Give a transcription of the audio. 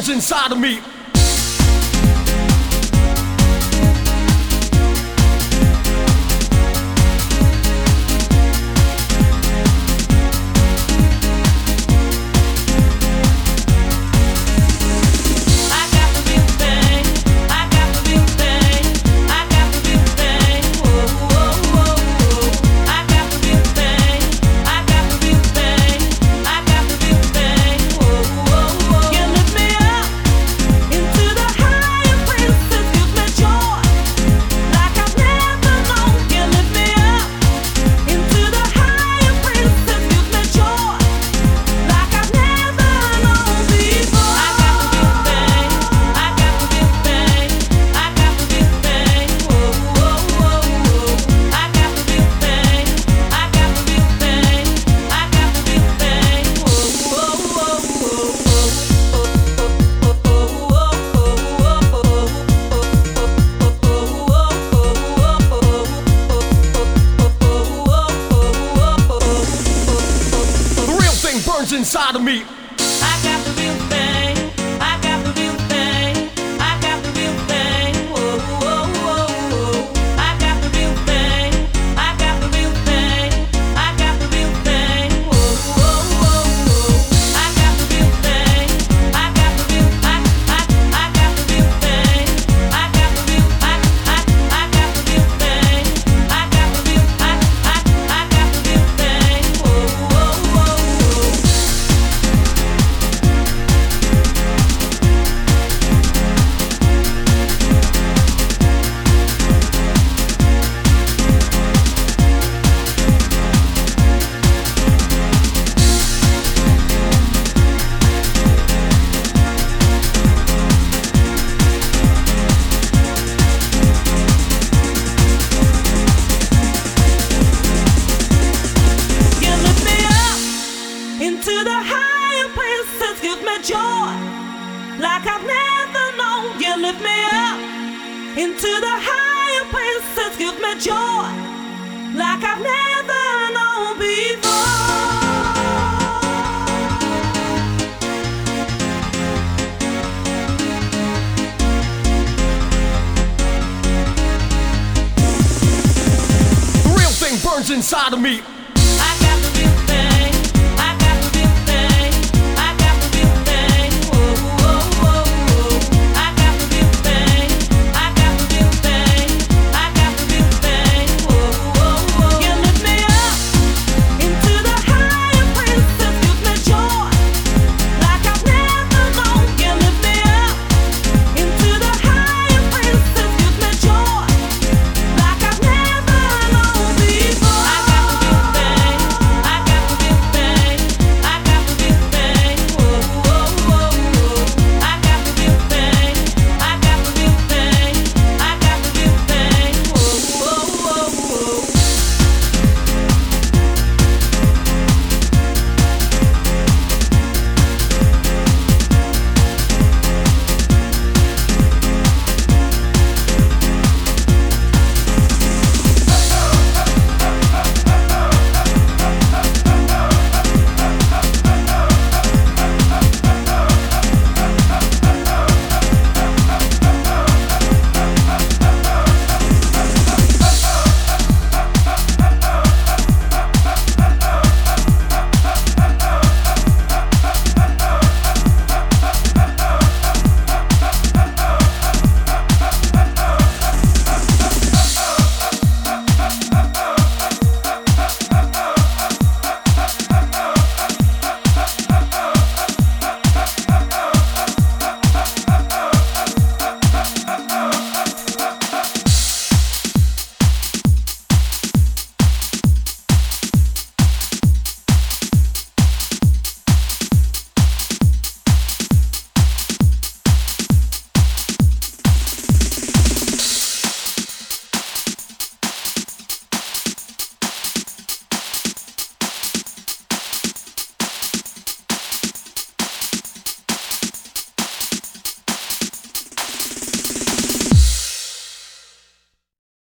burns inside of me. Inside of me. Into the higher places, give me joy like I've never known before. Real thing burns inside of me.